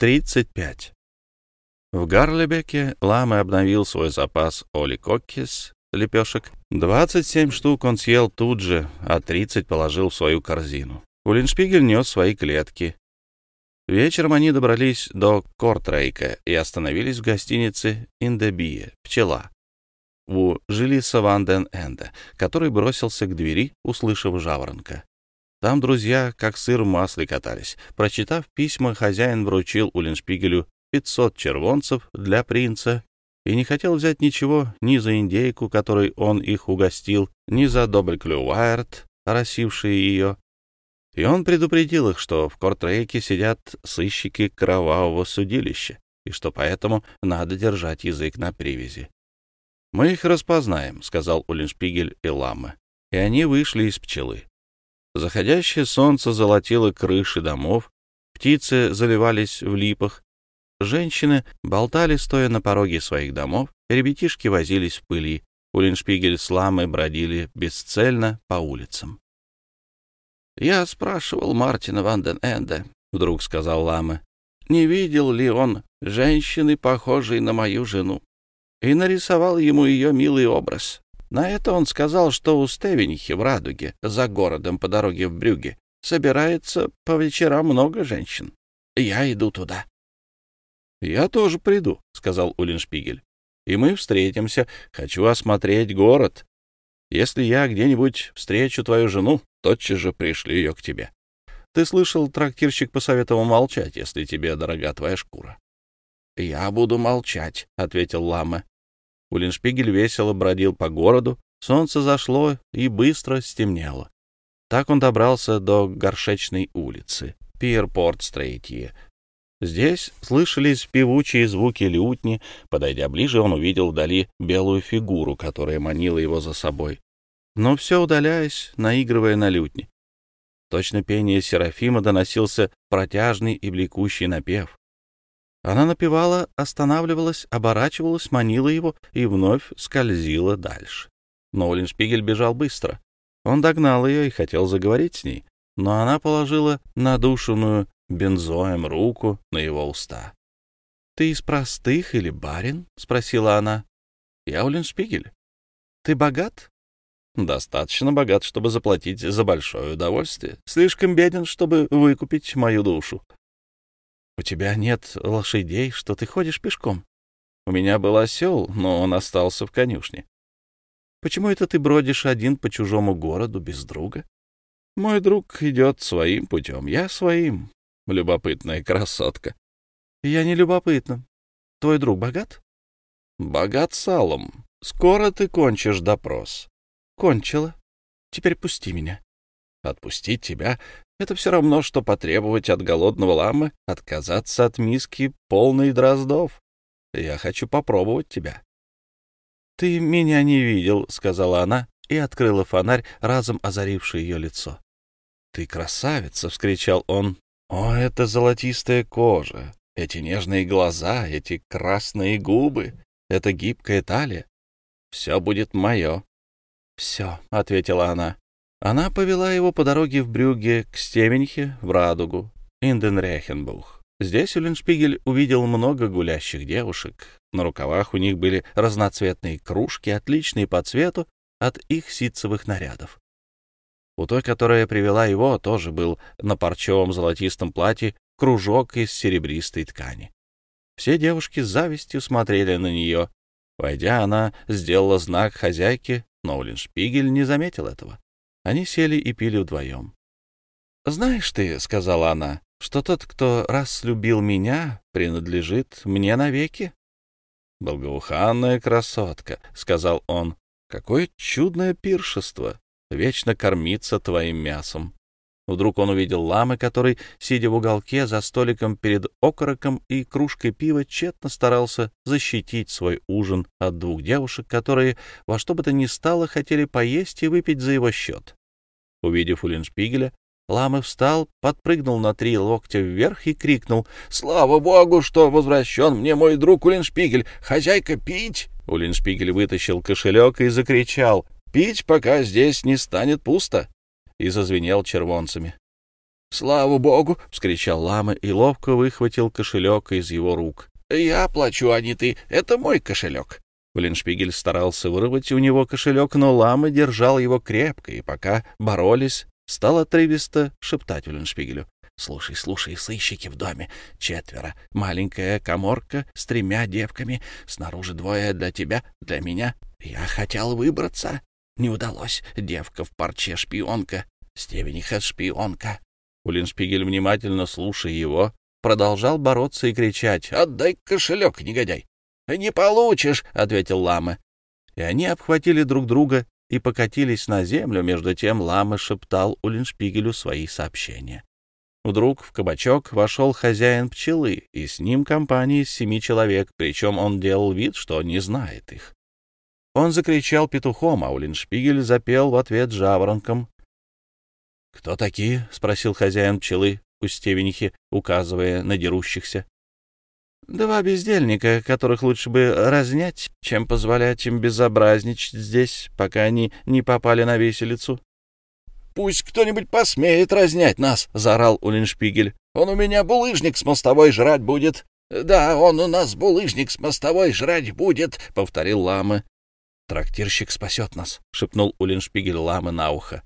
35. В Гарлебеке Ламы обновил свой запас Оли Коккис, лепешек. 27 штук он съел тут же, а 30 положил в свою корзину. Улиншпигель нес свои клетки. Вечером они добрались до Кортрейка и остановились в гостинице «Индебие» «Пчела» у Жилиса Ванден Энда, который бросился к двери, услышав жаворонка. Там друзья как сыр в масле катались. Прочитав письма, хозяин вручил Уллиншпигелю 500 червонцев для принца и не хотел взять ничего ни за индейку, которой он их угостил, ни за Добельклювайрт, оросившие ее. И он предупредил их, что в Кортрейке сидят сыщики кровавого судилища, и что поэтому надо держать язык на привязи. «Мы их распознаем», — сказал Уллиншпигель и Ламме, и они вышли из пчелы. Заходящее солнце золотило крыши домов, птицы заливались в липах, женщины болтали, стоя на пороге своих домов, ребятишки возились в пыли, Улиншпигель с Ламой бродили бесцельно по улицам. «Я спрашивал Мартина Ванден Энда», — вдруг сказал Лама, — «не видел ли он женщины, похожей на мою жену?» И нарисовал ему ее милый образ. На это он сказал, что у Стевенихи в Радуге, за городом по дороге в Брюге, собирается по вечерам много женщин. Я иду туда. — Я тоже приду, — сказал Уллиншпигель. — И мы встретимся. Хочу осмотреть город. Если я где-нибудь встречу твою жену, тотчас же пришлю ее к тебе. Ты слышал, трактирщик посоветовал молчать, если тебе дорога твоя шкура. — Я буду молчать, — ответил Лама. Улиншпигель весело бродил по городу, солнце зашло и быстро стемнело. Так он добрался до Горшечной улицы, Пирпорт-Стрейтье. Здесь слышались певучие звуки лютни. Подойдя ближе, он увидел вдали белую фигуру, которая манила его за собой. Но все удаляясь, наигрывая на лютне. Точно пение Серафима доносился протяжный и блекущий напев. Она напевала, останавливалась, оборачивалась, манила его и вновь скользила дальше. Но Оленшпигель бежал быстро. Он догнал ее и хотел заговорить с ней, но она положила надушенную бензоем руку на его уста. — Ты из простых или барин? — спросила она. — Я Оленшпигель. — Ты богат? — Достаточно богат, чтобы заплатить за большое удовольствие. Слишком беден, чтобы выкупить мою душу. У тебя нет лошадей, что ты ходишь пешком? У меня был осел, но он остался в конюшне. Почему это ты бродишь один по чужому городу без друга? Мой друг идет своим путем, я своим. Любопытная красотка. Я не любопытна. Твой друг богат? Богат салом. Скоро ты кончишь допрос. Кончила. Теперь пусти меня. Отпустить тебя это все равно, что потребовать от голодного ламы отказаться от миски полной дроздов. Я хочу попробовать тебя. — Ты меня не видел, — сказала она и открыла фонарь, разом озаривший ее лицо. — Ты красавица! — вскричал он. — О, это золотистая кожа, эти нежные глаза, эти красные губы, эта гибкая талия. Все будет мое. — Все, — ответила она. Она повела его по дороге в Брюгге к Стеменьхе, в Радугу, Инденрехенбух. Здесь Уллиншпигель увидел много гулящих девушек. На рукавах у них были разноцветные кружки, отличные по цвету от их ситцевых нарядов. У той, которая привела его, тоже был на парчевом золотистом платье кружок из серебристой ткани. Все девушки с завистью смотрели на нее. Войдя, она сделала знак хозяйке, но Уллиншпигель не заметил этого. Они сели и пили вдвоем. «Знаешь ты, — сказала она, — что тот, кто раз любил меня, принадлежит мне навеки?» «Благоуханная красотка», — сказал он, — «какое чудное пиршество! Вечно кормиться твоим мясом!» Вдруг он увидел ламы, который, сидя в уголке за столиком перед окороком и кружкой пива, тщетно старался защитить свой ужин от двух девушек, которые во что бы то ни стало хотели поесть и выпить за его счет. Увидев Уллиншпигеля, Лама встал, подпрыгнул на три локтя вверх и крикнул «Слава богу, что возвращен мне мой друг Уллиншпигель! Хозяйка, пить!» Уллиншпигель вытащил кошелек и закричал «Пить, пока здесь не станет пусто!» И зазвенел червонцами. «Слава богу!» — вскричал лама и ловко выхватил кошелек из его рук. «Я плачу, а не ты. Это мой кошелек». Уллиншпигель старался вырвать у него кошелек, но лама держал его крепко, и пока боролись, стал отрывисто шептать Уллиншпигелю. «Слушай, слушай, сыщики в доме. Четверо. Маленькая коморка с тремя девками. Снаружи двое для тебя, для меня. Я хотел выбраться. Не удалось. Девка в парче шпионка. Стевениха шпионка. Улиншпигель, внимательно слушая его, продолжал бороться и кричать «Отдай кошелек, негодяй!» «Не получишь!» — ответил лама. И они обхватили друг друга и покатились на землю, между тем лама шептал Улиншпигелю свои сообщения. Вдруг в кабачок вошел хозяин пчелы, и с ним компания из семи человек, причем он делал вид, что не знает их. Он закричал петухом, а Улиншпигель запел в ответ жаворонком. — Кто такие? — спросил хозяин пчелы у Стевенихи, указывая на дерущихся. — Два бездельника, которых лучше бы разнять, чем позволять им безобразничать здесь, пока они не попали на виселицу. — Пусть кто-нибудь посмеет разнять нас, — заорал Улиншпигель. — Он у меня булыжник с мостовой жрать будет. — Да, он у нас булыжник с мостовой жрать будет, — повторил Лама. — Трактирщик спасет нас, — шепнул Улиншпигель Ламы на ухо.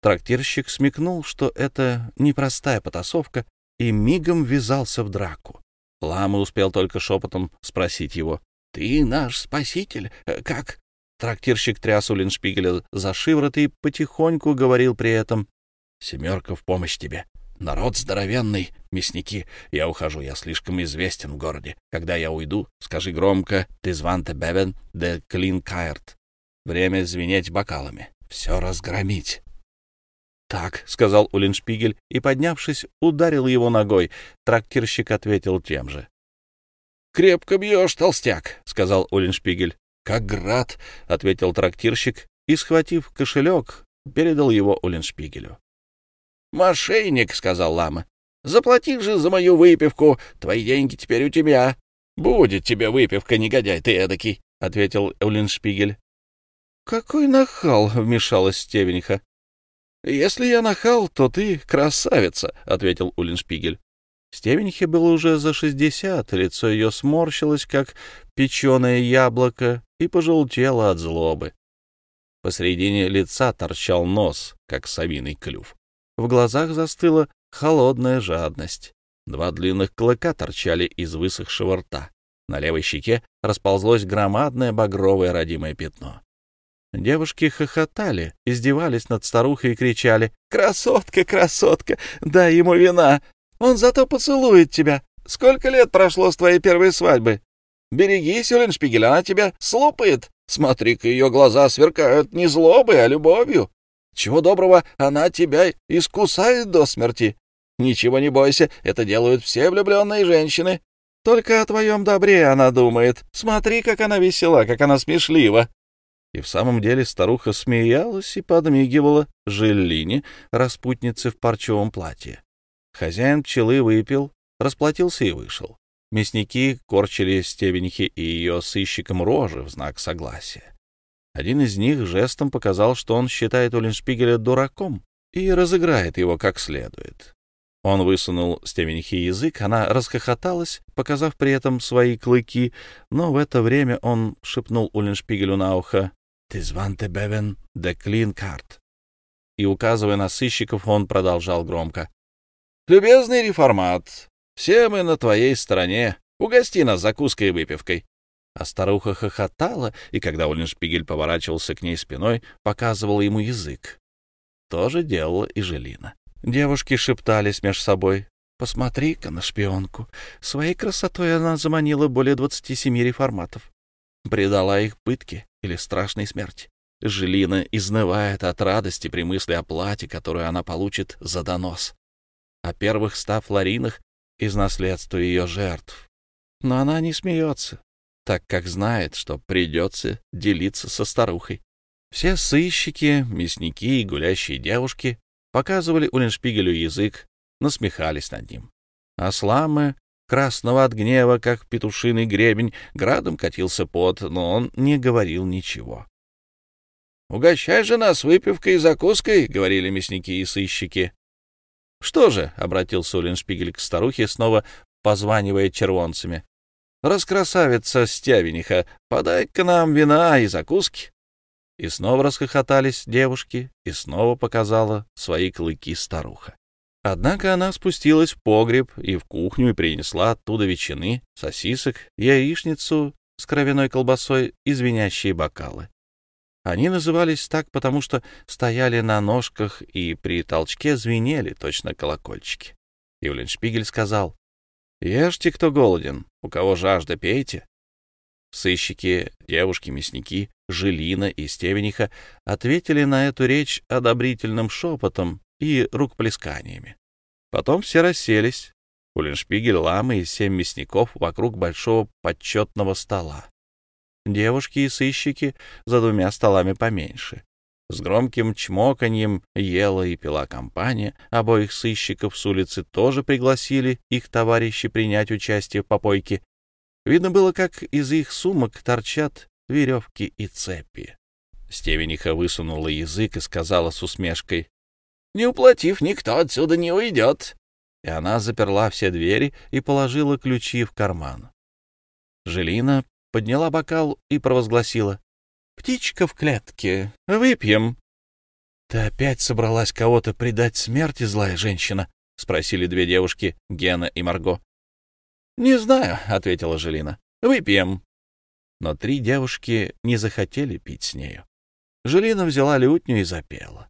Трактирщик смекнул, что это непростая потасовка, и мигом ввязался в драку. Лама успел только шепотом спросить его. — Ты наш спаситель? Э, как? Трактирщик тряс Улиншпигеля за шиворот и потихоньку говорил при этом. — Семерка в помощь тебе. Народ здоровенный, мясники. Я ухожу, я слишком известен в городе. Когда я уйду, скажи громко «Ты званте бебен де клин каерт». Время звенеть бокалами. Все разгромить. «Так», — сказал Улиншпигель и, поднявшись, ударил его ногой. Трактирщик ответил тем же. «Крепко бьешь, толстяк», — сказал Улиншпигель. «Как град», — ответил трактирщик и, схватив кошелек, передал его Улиншпигелю. «Мошенник», — сказал лама. «Заплати же за мою выпивку, твои деньги теперь у тебя». «Будет тебе выпивка, негодяй ты эдакий», — ответил Улиншпигель. «Какой нахал!» — вмешалась Стевениха. «Если я нахал, то ты красавица», — ответил Уллиншпигель. Стевенихе было уже за шестьдесят, лицо ее сморщилось, как печеное яблоко, и пожелтело от злобы. Посредине лица торчал нос, как совиный клюв. В глазах застыла холодная жадность. Два длинных клыка торчали из высохшего рта. На левой щеке расползлось громадное багровое родимое пятно. Девушки хохотали, издевались над старухой и кричали «Красотка, красотка, дай ему вина! Он зато поцелует тебя! Сколько лет прошло с твоей первой свадьбы? Берегись, Уллиншпигель, она тебя слопает! Смотри-ка, ее глаза сверкают не злобой, а любовью! Чего доброго, она тебя искусает до смерти! Ничего не бойся, это делают все влюбленные женщины!» Только о твоем добре она думает. Смотри, как она весела, как она смешлива. И в самом деле старуха смеялась и подмигивала Желлине, распутнице в парчевом платье. Хозяин пчелы выпил, расплатился и вышел. Мясники корчили стебеньки и ее сыщиком рожи в знак согласия. Один из них жестом показал, что он считает Уллиншпигеля дураком и разыграет его как следует. Он высунул Стевенихи язык, она расхохоталась, показав при этом свои клыки, но в это время он шепнул Уллиншпигелю на ухо «Ты званте бевен де клин карт». И, указывая на сыщиков, он продолжал громко. «Любезный реформат, все мы на твоей стороне. Угости нас закуской и выпивкой». А старуха хохотала, и когда Уллиншпигель поворачивался к ней спиной, показывал ему язык. То же делала и Желина. Девушки шептались меж собой. «Посмотри-ка на шпионку. Своей красотой она заманила более двадцати семи реформатов. Предала их пытке или страшной смерти. Желина изнывает от радости при мысли о плате, которую она получит за донос. О первых ста флоринах из наследства ее жертв. Но она не смеется, так как знает, что придется делиться со старухой. Все сыщики, мясники и гулящие девушки показывали Уллиншпигелю язык, насмехались над ним. А сламы красного от гнева, как петушиный гребень, градом катился пот, но он не говорил ничего. — Угощай же нас выпивкой и закуской, — говорили мясники и сыщики. Что же, — обратился Уллиншпигель к старухе, снова позванивая червонцами, — раскрасавица стявениха, подай к нам вина и закуски. И снова расхохотались девушки, и снова показала свои клыки старуха. Однако она спустилась в погреб и в кухню и принесла оттуда ветчины, сосисок, яичницу с кровяной колбасой и звенящие бокалы. Они назывались так, потому что стояли на ножках и при толчке звенели точно колокольчики. Юлиншпигель сказал, «Ешьте, кто голоден, у кого жажда, пейте». Сыщики, девушки-мясники, Жилина и Стевениха ответили на эту речь одобрительным шепотом и рукоплесканиями. Потом все расселись. Уллиншпигель, ламы и семь мясников вокруг большого почетного стола. Девушки и сыщики за двумя столами поменьше. С громким чмоканьем ела и пила компания. Обоих сыщиков с улицы тоже пригласили их товарищи принять участие в попойке. Видно было, как из их сумок торчат веревки и цепи. Стевениха высунула язык и сказала с усмешкой, «Не уплатив, никто отсюда не уйдет». И она заперла все двери и положила ключи в карман. Желина подняла бокал и провозгласила, «Птичка в клетке, выпьем». «Ты опять собралась кого-то предать смерти, злая женщина?» — спросили две девушки, Гена и Марго. «Не знаю», — ответила Желина. «Выпьем» но три девушки не захотели пить с нею. Желина взяла лютню и запела.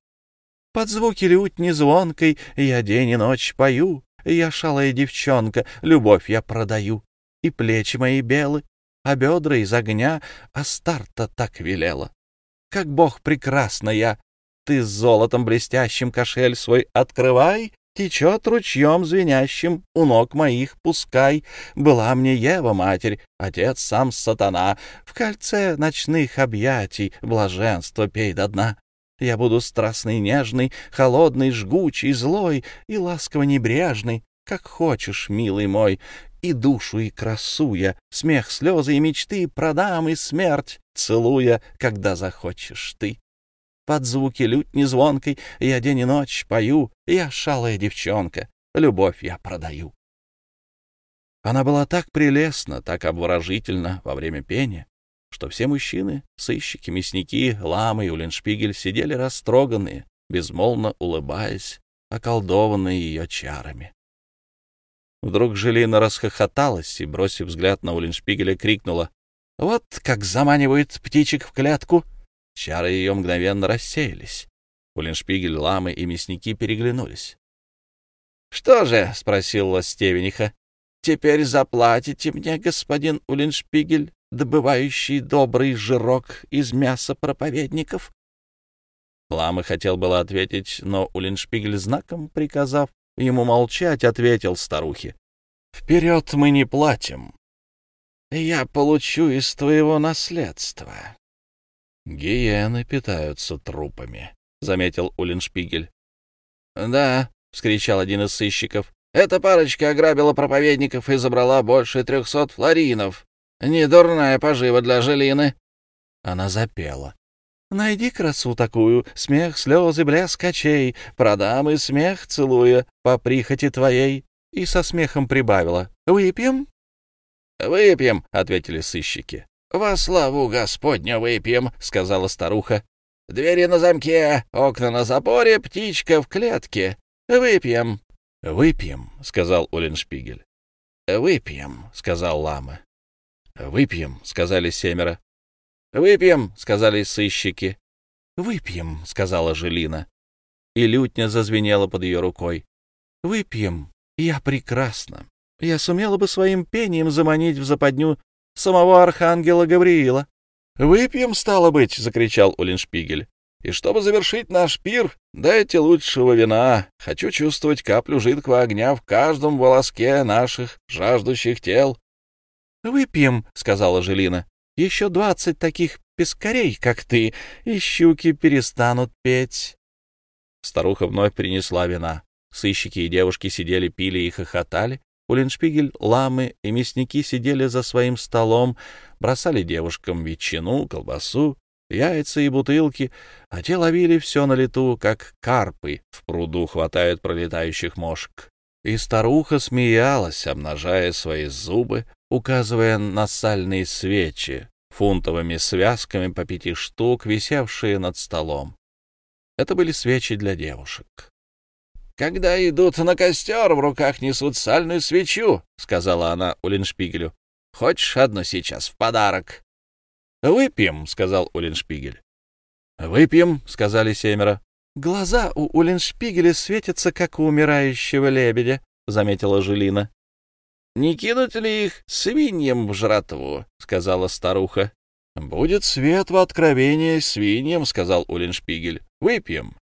Под звуки лютни звонкой я день и ночь пою, я шалая девчонка, любовь я продаю, и плечи мои белы, а бедра из огня, а старта так велела. Как бог прекрасна я, ты с золотом блестящим кошель свой открывай, течет ручьем звенящим, у ног моих пускай. Была мне Ева матерь, отец сам сатана, в кольце ночных объятий блаженство пей до дна. Я буду страстный, нежный, холодный, жгучий, злой и ласково небрежный, как хочешь, милый мой, и душу, и красу я, смех, слезы и мечты продам, и смерть целуя, когда захочешь ты. Под звуки лютни звонкой я день и ночь пою, я шалая девчонка, любовь я продаю. Она была так прелестна, так обворожительна во время пения, что все мужчины, сыщики, мясники, ламы и Уллиншпигель сидели растроганные, безмолвно улыбаясь, околдованные ее чарами. Вдруг Желина расхохоталась и, бросив взгляд на Уллиншпигеля, крикнула «Вот как заманивают птичек в клетку!» Чары ее мгновенно рассеялись. Уллиншпигель, ламы и мясники переглянулись. — Что же? — спросила Стевениха. — Теперь заплатите мне, господин Уллиншпигель, добывающий добрый жирок из мяса проповедников? Ламы хотел было ответить, но Уллиншпигель знаком, приказав ему молчать, ответил старухе. — Вперед мы не платим. Я получу из твоего наследства. «Гиены питаются трупами», — заметил Уллиншпигель. «Да», — вскричал один из сыщиков, — «эта парочка ограбила проповедников и забрала больше трехсот флоринов. Недурная пожива для Желины». Она запела. «Найди красу такую, смех, слезы, блеск очей, продам и смех целуя по прихоти твоей». И со смехом прибавила. «Выпьем?» «Выпьем», — ответили сыщики. «Во славу Господня выпьем», — сказала старуха. «Двери на замке, окна на запоре, птичка в клетке. Выпьем». «Выпьем», — сказал Уллиншпигель. «Выпьем», — сказал Лама. «Выпьем», — сказали семеро. «Выпьем», — сказали сыщики. «Выпьем», — сказала Желина. И лютня зазвенела под ее рукой. «Выпьем. Я прекрасна. Я сумела бы своим пением заманить в западню самого архангела Гавриила. «Выпьем, стало быть!» — закричал Уллиншпигель. «И чтобы завершить наш пир, дайте лучшего вина. Хочу чувствовать каплю жидкого огня в каждом волоске наших жаждущих тел». «Выпьем», — сказала Желина. «Еще двадцать таких пескарей, как ты, и щуки перестанут петь». Старуха вновь принесла вина. Сыщики и девушки сидели, пили и хохотали, Уллиншпигель, ламы и мясники сидели за своим столом, бросали девушкам ветчину, колбасу яйца и бутылки, а те ловили все на лету, как карпы в пруду хватают пролетающих мошек. И старуха смеялась, обнажая свои зубы, указывая на сальные свечи, фунтовыми связками по пяти штук, висевшие над столом. Это были свечи для девушек. «Когда идут на костер, в руках несут сальную свечу», — сказала она Улиншпигелю. «Хочешь одну сейчас в подарок?» «Выпьем», — сказал Улиншпигель. «Выпьем», — сказали семеро. «Глаза у Улиншпигеля светятся, как у умирающего лебедя», — заметила Желина. «Не кинуть ли их свиньям в жратву?» — сказала старуха. «Будет свет в откровении свиньям», — сказал Улиншпигель. «Выпьем».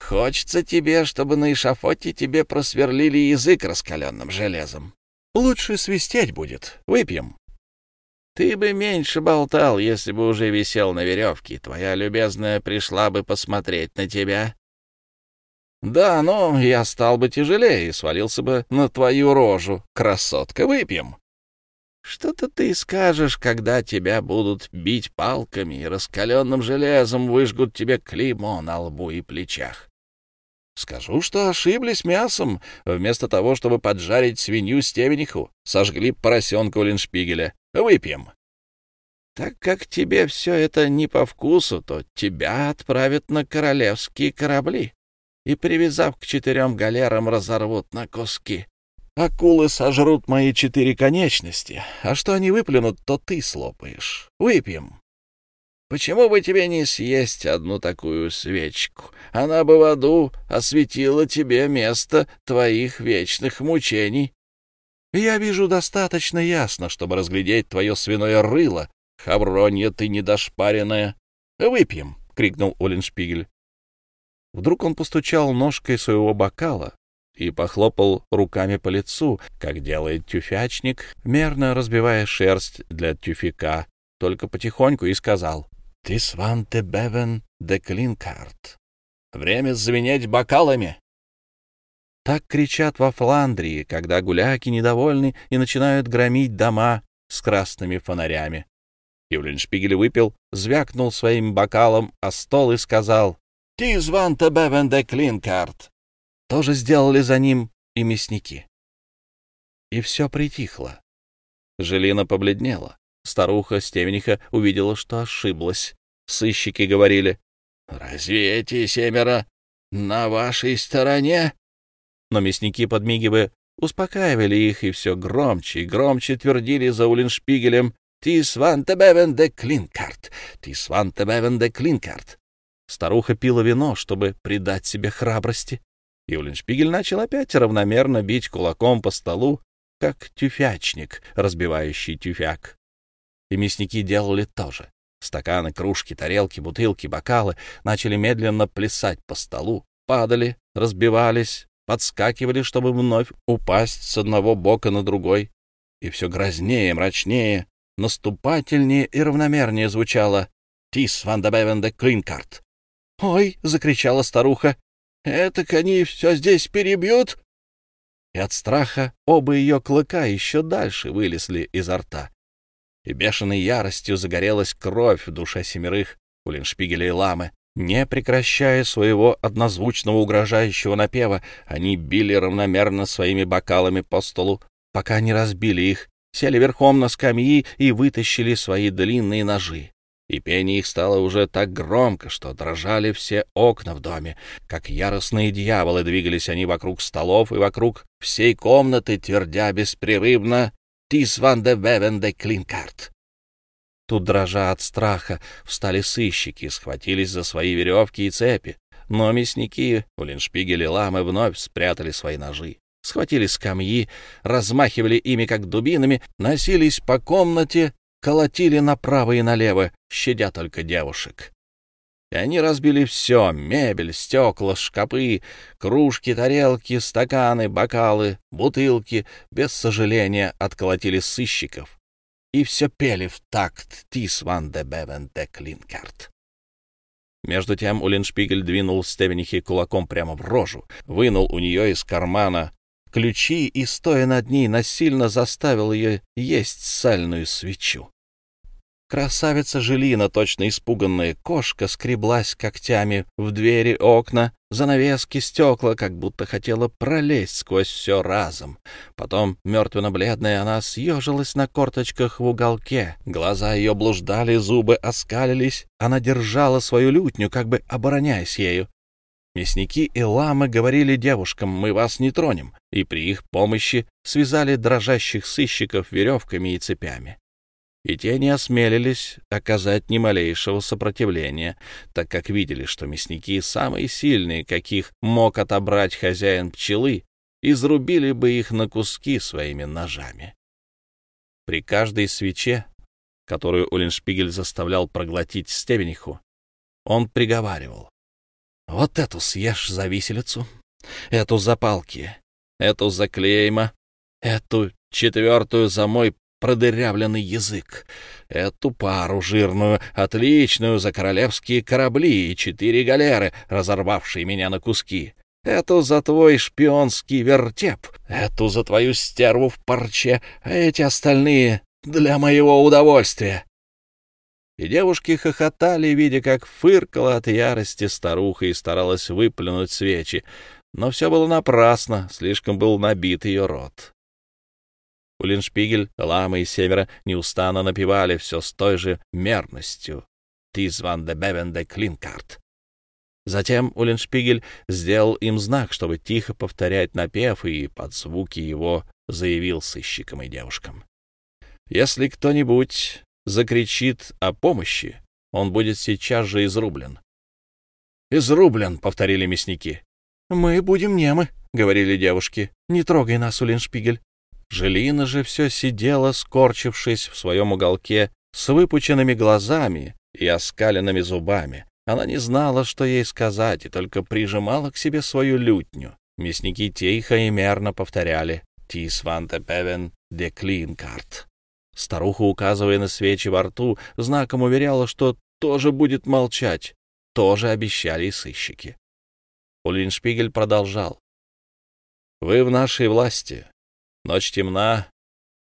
«Хочется тебе, чтобы на эшафоте тебе просверлили язык раскаленным железом». «Лучше свистеть будет. Выпьем». «Ты бы меньше болтал, если бы уже висел на веревке. Твоя любезная пришла бы посмотреть на тебя». «Да, но я стал бы тяжелее и свалился бы на твою рожу. Красотка, выпьем!» «Что-то ты скажешь, когда тебя будут бить палками и раскаленным железом выжгут тебе клеймо на лбу и плечах?» «Скажу, что ошиблись мясом. Вместо того, чтобы поджарить свинью стевениху, сожгли поросенка у Линшпигеля. Выпьем!» «Так как тебе все это не по вкусу, то тебя отправят на королевские корабли» и, привязав к четырем галерам, разорвут на куски. Акулы сожрут мои четыре конечности, а что они выплюнут, то ты слопаешь. Выпьем. Почему бы тебе не съесть одну такую свечку? Она бы в аду осветила тебе место твоих вечных мучений. Я вижу достаточно ясно, чтобы разглядеть твое свиное рыло. Хавронья ты недошпаренная. Выпьем, — крикнул Оленшпигель. Вдруг он постучал ножкой своего бокала и похлопал руками по лицу, как делает тюфячник, мерно разбивая шерсть для тюфяка, только потихоньку и сказал «Ты сванте бевен де клинкарт. Время звенеть бокалами». Так кричат во Фландрии, когда гуляки недовольны и начинают громить дома с красными фонарями. Юлиншпигель выпил, звякнул своим бокалом о стол и сказал «Ти бевен де клинкарт». Тоже сделали за ним и мясники. И все притихло. Желина побледнела. Старуха Стевениха увидела, что ошиблась. Сыщики говорили, «Разве эти семеро на вашей стороне?» Но мясники, подмигивая, успокаивали их и все громче и громче твердили за Улиншпигелем «Ти сванте бевен де клинкарт! Ти сванте бевен де клинкарт!» Старуха пила вино, чтобы придать себе храбрости. Юлиншпигель начал опять равномерно бить кулаком по столу, как тюфячник, разбивающий тюфяк. И мясники делали то же. Стаканы, кружки, тарелки, бутылки, бокалы начали медленно плясать по столу, падали, разбивались, подскакивали, чтобы вновь упасть с одного бока на другой. И все грознее, мрачнее, наступательнее и равномернее звучало «Тис ван де бевен де клинкарт», «Ой!» — закричала старуха. «Этак они все здесь перебьют!» И от страха оба ее клыка еще дальше вылезли изо рта. И бешеной яростью загорелась кровь в душе семерых Улиншпигеля и Ламы. Не прекращая своего однозвучного угрожающего напева, они били равномерно своими бокалами по столу, пока не разбили их, сели верхом на скамьи и вытащили свои длинные ножи и пение их стало уже так громко, что дрожали все окна в доме. Как яростные дьяволы двигались они вокруг столов и вокруг всей комнаты, твердя беспрерывно «Тис ван де вевен де клинкарт». Тут, дрожа от страха, встали сыщики, схватились за свои веревки и цепи. Но мясники, Улиншпигель и Ламы вновь спрятали свои ножи. Схватили скамьи, размахивали ими, как дубинами, носились по комнате, колотили направо и налево, щадя только девушек. И они разбили все — мебель, стекла, шкапы, кружки, тарелки, стаканы, бокалы, бутылки, без сожаления отколотили сыщиков. И все пели в такт «Тис ван де бевен де клинкарт». Между тем Улиншпигель двинул Стевенихе кулаком прямо в рожу, вынул у нее из кармана ключи и, стоя над ней, насильно заставил ее есть сальную свечу. Красавица Желина, точно испуганная кошка, скреблась когтями в двери, окна, занавески, стекла, как будто хотела пролезть сквозь все разом. Потом, мертвенно-бледная, она съежилась на корточках в уголке. Глаза ее блуждали, зубы оскалились. Она держала свою лютню, как бы обороняясь ею. Мясники и ламы говорили девушкам «мы вас не тронем», и при их помощи связали дрожащих сыщиков веревками и цепями и те не осмелились оказать ни малейшего сопротивления, так как видели, что мясники, самые сильные, каких мог отобрать хозяин пчелы, изрубили бы их на куски своими ножами. При каждой свече, которую Уллиншпигель заставлял проглотить стебениху, он приговаривал. «Вот эту съешь за виселицу, эту за палки, эту за клейма, эту четвертую за мой продырявленный язык, эту пару жирную, отличную за королевские корабли и четыре галеры, разорвавшие меня на куски, эту за твой шпионский вертеп, эту за твою стерву в парче, а эти остальные для моего удовольствия. И девушки хохотали, видя, как фыркала от ярости старуха и старалась выплюнуть свечи. Но все было напрасно, слишком был набит ее рот. Улиншпигель, Лама и Севера неустанно напевали все с той же мерностью. «Тиз ван де бевен де клинкарт». Затем Улиншпигель сделал им знак, чтобы тихо повторять напев, и под звуки его заявил сыщикам и девушкам. «Если кто-нибудь закричит о помощи, он будет сейчас же изрублен». «Изрублен», — повторили мясники. «Мы будем немы», — говорили девушки. «Не трогай нас, Улиншпигель». Желина же все сидела, скорчившись в своем уголке, с выпученными глазами и оскаленными зубами. Она не знала, что ей сказать, и только прижимала к себе свою лютню. Мясники тихо и мерно повторяли «Тис ванте певен де клинкарт». Старуха, указывая на свечи во рту, знаком уверяла, что тоже будет молчать. Тоже обещали и сыщики. Улиншпигель продолжал. «Вы в нашей власти. Ночь темна,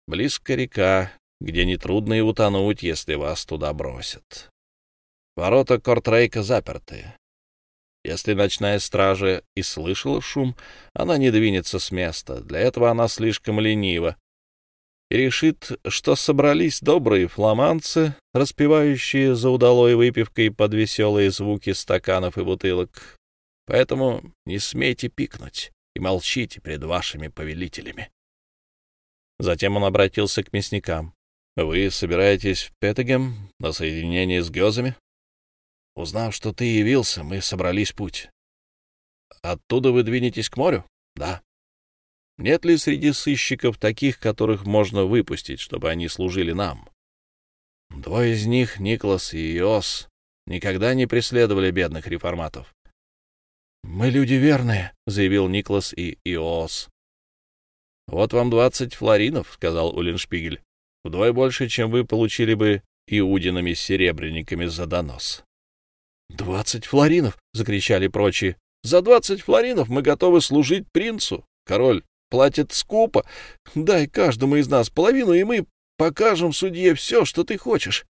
близко река, где нетрудно и утонуть, если вас туда бросят. Ворота Кортрейка заперты. Если ночная стража и слышала шум, она не двинется с места. Для этого она слишком ленива. И решит, что собрались добрые фламандцы, распевающие за удалой выпивкой под веселые звуки стаканов и бутылок. Поэтому не смейте пикнуть и молчите пред вашими повелителями. Затем он обратился к мясникам. «Вы собираетесь в Петтегем на соединение с Гёзами?» «Узнав, что ты явился, мы собрались путь». «Оттуда вы двинетесь к морю?» «Да». «Нет ли среди сыщиков таких, которых можно выпустить, чтобы они служили нам?» «Двое из них, Николас и Иос, никогда не преследовали бедных реформатов». «Мы люди верные», — заявил Николас и Иос. «Вот вам двадцать флоринов», — сказал Уллиншпигель. «Вдвое больше, чем вы получили бы иудинами серебряниками за донос». «Двадцать флоринов!» — закричали прочие. «За двадцать флоринов мы готовы служить принцу. Король платит скупо. Дай каждому из нас половину, и мы покажем судье все, что ты хочешь».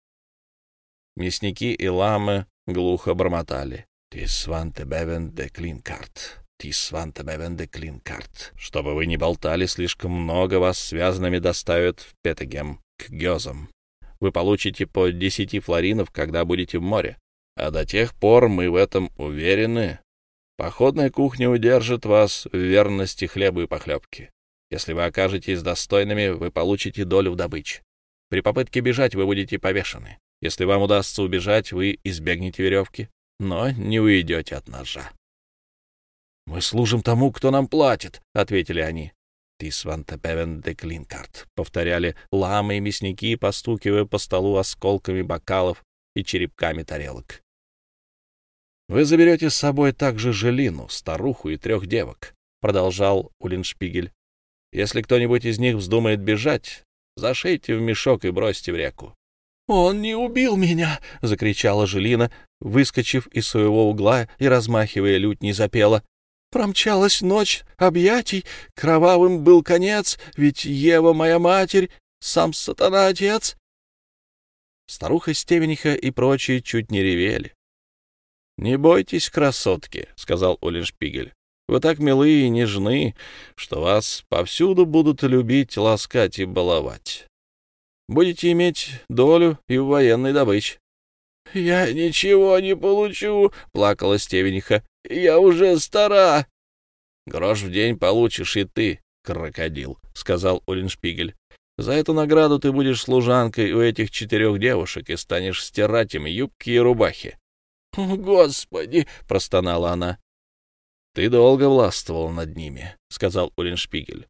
Мясники и ламы глухо бормотали. «Тис ванте бевен де клинкарт». Тисвантебевенде Клинкарт. Чтобы вы не болтали слишком много, вас связанными доставят в Петегем, к Гёзам. Вы получите по десяти флоринов, когда будете в море. А до тех пор мы в этом уверены. Походная кухня удержит вас в верности хлебу и похлебки. Если вы окажетесь достойными, вы получите долю в добыче. При попытке бежать вы будете повешены. Если вам удастся убежать, вы избегнете веревки, но не уйдете от ножа. «Мы служим тому, кто нам платит», — ответили они. «Тис вантепевен де клинкарт», — повторяли ламы и мясники, постукивая по столу осколками бокалов и черепками тарелок. «Вы заберете с собой также Желину, старуху и трех девок», — продолжал Улиншпигель. «Если кто-нибудь из них вздумает бежать, зашейте в мешок и бросьте в реку». «Он не убил меня!» — закричала Желина, выскочив из своего угла и, размахивая лють, не запела. Промчалась ночь объятий, кровавым был конец, ведь Ева моя матерь, сам сатана отец. Старуха Стевениха и прочие чуть не ревели. «Не бойтесь, красотки», — сказал Уллиншпигель. «Вы так милы и нежны, что вас повсюду будут любить, ласкать и баловать. Будете иметь долю и в военной добыче». «Я ничего не получу», — плакала Стевениха. «Я уже стара». «Грош в день получишь и ты, крокодил», — сказал Уллиншпигель. «За эту награду ты будешь служанкой у этих четырех девушек и станешь стирать им юбки и рубахи». «Господи!» — простонала она. «Ты долго властвовал над ними», — сказал Уллиншпигель.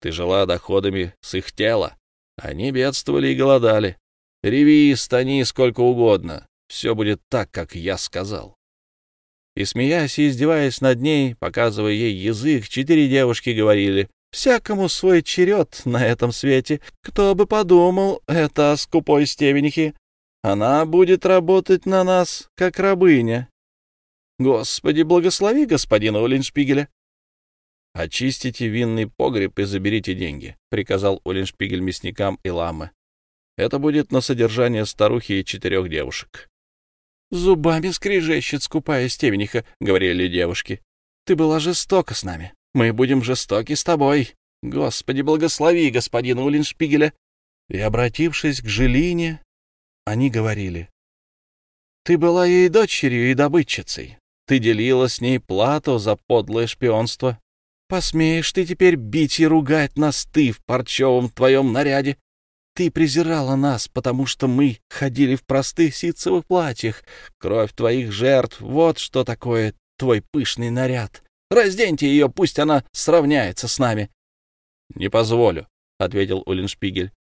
«Ты жила доходами с их тела. Они бедствовали и голодали. Реви и стани сколько угодно. Все будет так, как я сказал». И, смеясь и издеваясь над ней, показывая ей язык, четыре девушки говорили, «Всякому свой черед на этом свете. Кто бы подумал, это скупой стевенихи. Она будет работать на нас, как рабыня. Господи, благослови господина Уллиншпигеля. «Очистите винный погреб и заберите деньги», — приказал Уллиншпигель мясникам и ламы. «Это будет на содержание старухи и четырех девушек». «Зубами скрежещет скупая стевениха», — говорили девушки. «Ты была жестока с нами. Мы будем жестоки с тобой. Господи, благослови господина Уллиншпигеля». И, обратившись к Желине, они говорили, «Ты была ей дочерью и добытчицей. Ты делила с ней плату за подлое шпионство. Посмеешь ты теперь бить и ругать нас ты в парчевом твоем наряде? Ты презирала нас, потому что мы ходили в простых ситцевых платьях. Кровь твоих жертв — вот что такое твой пышный наряд. Разденьте ее, пусть она сравняется с нами. — Не позволю, — ответил Уллиншпигель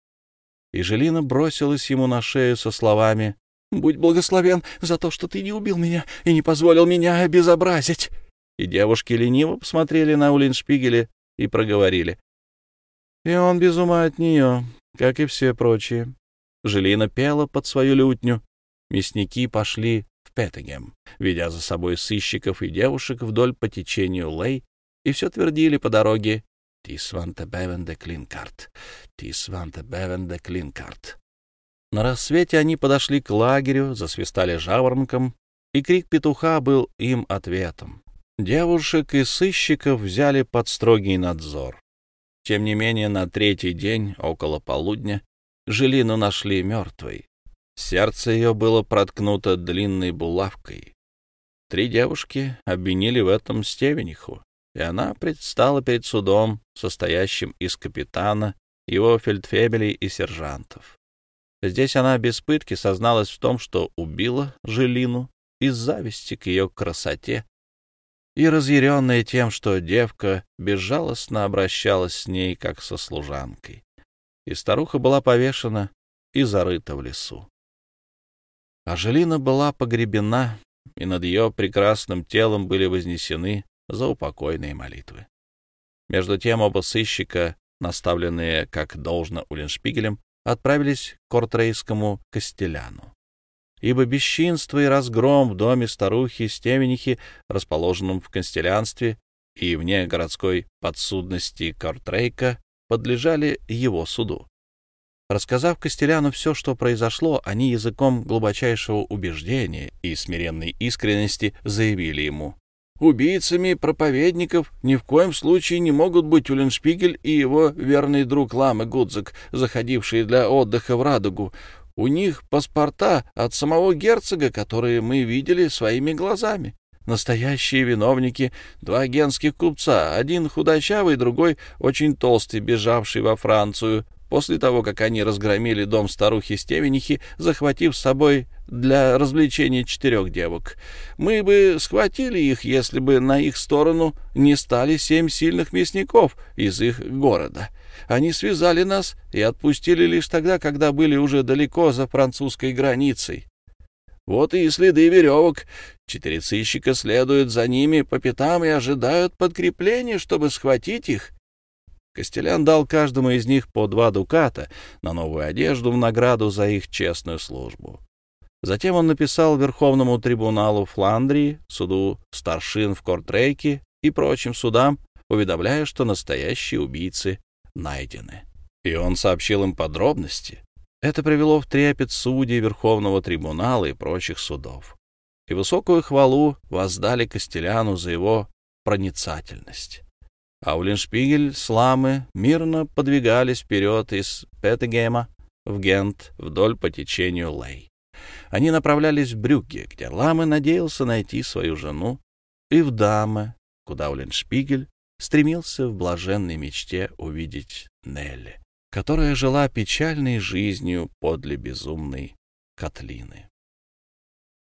и Желина бросилась ему на шею со словами «Будь благословен за то, что ты не убил меня и не позволил меня обезобразить». И девушки лениво посмотрели на Улиншпигеля и проговорили. «И он без ума от нее, как и все прочие». Желина пела под свою лютню. Мясники пошли в Петтегем, ведя за собой сыщиков и девушек вдоль по течению Лей, и все твердили по дороге Тисванте Бевенде Клинкарт, Тисванте Бевенде Клинкарт. На рассвете они подошли к лагерю, засвистали жаворонком, и крик петуха был им ответом. Девушек и сыщиков взяли под строгий надзор. Тем не менее, на третий день, около полудня, Жилину нашли мертвой. Сердце ее было проткнуто длинной булавкой. Три девушки обвинили в этом Стевениху, и она предстала перед судом, состоящим из капитана, его фельдфебелей и сержантов. Здесь она без пытки созналась в том, что убила Желину из зависти к ее красоте и разъяренная тем, что девка безжалостно обращалась с ней, как со служанкой. И старуха была повешена и зарыта в лесу. А Желина была погребена, и над ее прекрасным телом были вознесены за упокойные молитвы. Между тем оба сыщика, наставленные как должно Уллиншпигелем, отправились к Кортрейскому Костеляну. Ибо бесчинство и разгром в доме старухи Стеменихи, расположенном в Констелянстве и вне городской подсудности Кортрейка, подлежали его суду. Рассказав Костеляну все, что произошло, они языком глубочайшего убеждения и смиренной искренности заявили ему, Убийцами проповедников ни в коем случае не могут быть Уллиншпигель и его верный друг Ламы Гудзак, заходившие для отдыха в Радугу. У них паспорта от самого герцога, которые мы видели своими глазами. Настоящие виновники — два генских купца, один худощавый, другой очень толстый, бежавший во Францию, после того, как они разгромили дом старухи Стевенихи, захватив с собой для развлечения четырех девок. Мы бы схватили их, если бы на их сторону не стали семь сильных мясников из их города. Они связали нас и отпустили лишь тогда, когда были уже далеко за французской границей. Вот и следы веревок. Четыре сыщика следуют за ними по пятам и ожидают подкрепления, чтобы схватить их. Костелян дал каждому из них по два дуката на новую одежду в награду за их честную службу. Затем он написал Верховному трибуналу Фландрии, суду старшин в Кортрейке и прочим судам, уведомляя, что настоящие убийцы найдены. И он сообщил им подробности, Это привело в трепет судей Верховного трибунала и прочих судов. И высокую хвалу воздали Костеляну за его проницательность. А Уллиншпигель с Ламы мирно подвигались вперед из Петтегема в Гент вдоль по течению Лей. Они направлялись в Брюгге, где Ламы надеялся найти свою жену, и в Даме, куда Уллиншпигель стремился в блаженной мечте увидеть Нелли, которая жила печальной жизнью подле безумной Котлины.